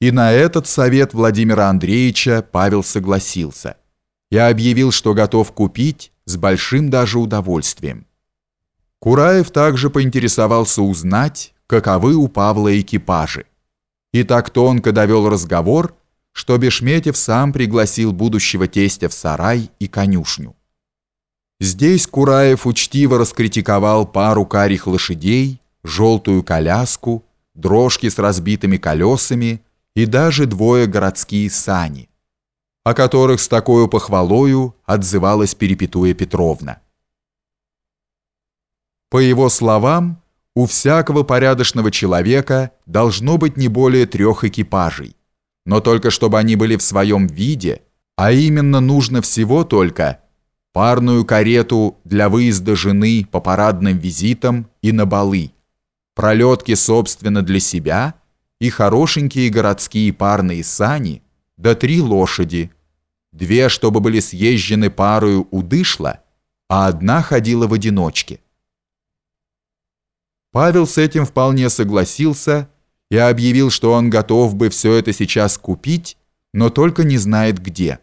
И на этот совет Владимира Андреевича Павел согласился и объявил, что готов купить с большим даже удовольствием. Кураев также поинтересовался узнать, каковы у Павла экипажи. И так тонко довел разговор, что Бешметьев сам пригласил будущего тестя в сарай и конюшню. Здесь Кураев учтиво раскритиковал пару карих лошадей, желтую коляску, дрожки с разбитыми колесами и даже двое городские сани, о которых с такой похвалою отзывалась Перепетуя Петровна. По его словам, у всякого порядочного человека должно быть не более трех экипажей, но только чтобы они были в своем виде, а именно нужно всего только парную карету для выезда жены по парадным визитам и на балы, пролетки собственно для себя – и хорошенькие городские парные сани, да три лошади, две, чтобы были съезжены парою у дышла, а одна ходила в одиночке. Павел с этим вполне согласился и объявил, что он готов бы все это сейчас купить, но только не знает где.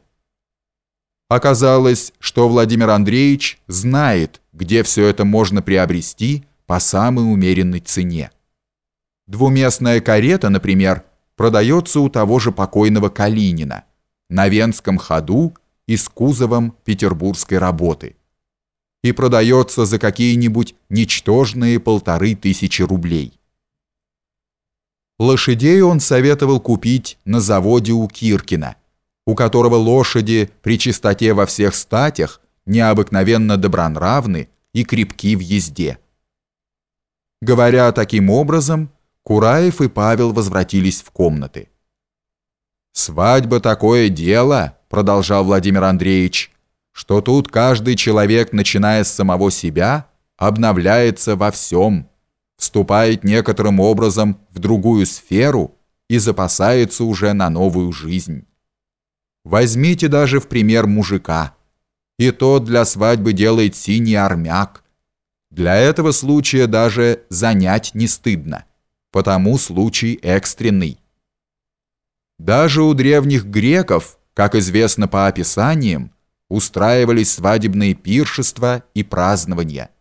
Оказалось, что Владимир Андреевич знает, где все это можно приобрести по самой умеренной цене. Двуместная карета, например, продается у того же покойного Калинина на Венском ходу и с кузовом петербургской работы. И продается за какие-нибудь ничтожные полторы тысячи рублей. Лошадей он советовал купить на заводе у Киркина, у которого лошади при чистоте во всех статях необыкновенно добронравны и крепки в езде. Говоря таким образом, Кураев и Павел возвратились в комнаты. «Свадьба такое дело», — продолжал Владимир Андреевич, «что тут каждый человек, начиная с самого себя, обновляется во всем, вступает некоторым образом в другую сферу и запасается уже на новую жизнь. Возьмите даже в пример мужика. И тот для свадьбы делает синий армяк. Для этого случая даже занять не стыдно» потому случай экстренный. Даже у древних греков, как известно по описаниям, устраивались свадебные пиршества и празднования,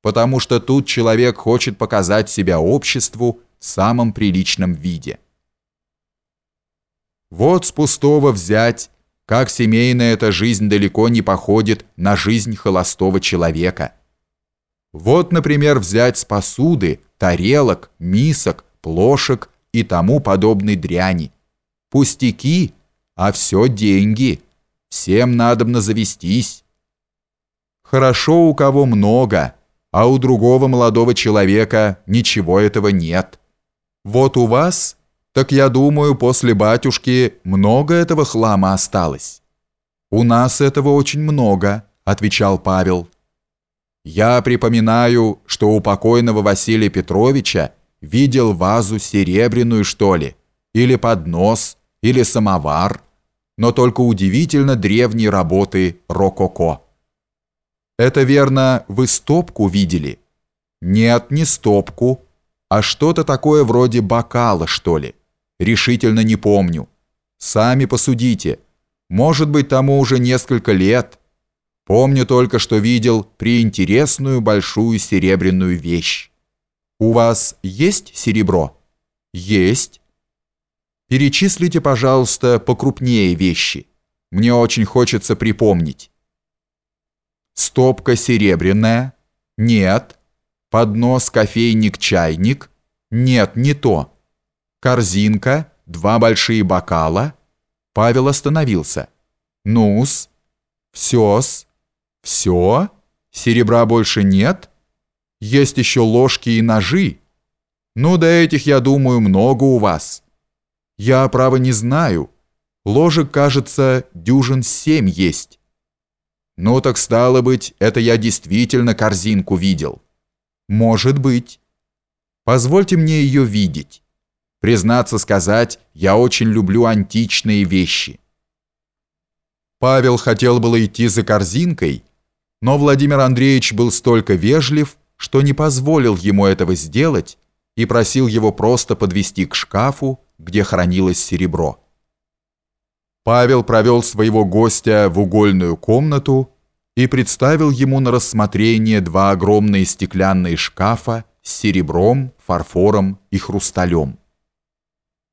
потому что тут человек хочет показать себя обществу в самом приличном виде. Вот с пустого взять, как семейная эта жизнь далеко не походит на жизнь холостого человека. Вот, например, взять с посуды, тарелок, мисок, плошек и тому подобной дряни. Пустяки, а все деньги. Всем надобно завестись. Хорошо у кого много, а у другого молодого человека ничего этого нет. Вот у вас, так я думаю, после батюшки много этого хлама осталось. У нас этого очень много, отвечал Павел. Я припоминаю, что у покойного Василия Петровича видел вазу серебряную, что ли, или поднос, или самовар, но только удивительно древней работы рококо. Это верно, вы стопку видели? Нет, не стопку, а что-то такое вроде бокала, что ли. Решительно не помню. Сами посудите. Может быть, тому уже несколько лет. Помню только, что видел приинтересную большую серебряную вещь. У вас есть серебро? Есть. Перечислите, пожалуйста, покрупнее вещи. Мне очень хочется припомнить. Стопка серебряная? Нет. Поднос, кофейник, чайник? Нет, не то. Корзинка, два большие бокала? Павел остановился. Нус, все-с. Все? Серебра больше нет? Есть еще ложки и ножи. Ну, до этих, я думаю, много у вас. Я, право, не знаю. Ложек, кажется, дюжин семь есть. Ну, так стало быть, это я действительно корзинку видел. Может быть. Позвольте мне ее видеть. Признаться сказать, я очень люблю античные вещи. Павел хотел было идти за корзинкой, но Владимир Андреевич был столько вежлив, что не позволил ему этого сделать и просил его просто подвести к шкафу, где хранилось серебро. Павел провел своего гостя в угольную комнату и представил ему на рассмотрение два огромные стеклянные шкафа с серебром, фарфором и хрусталем.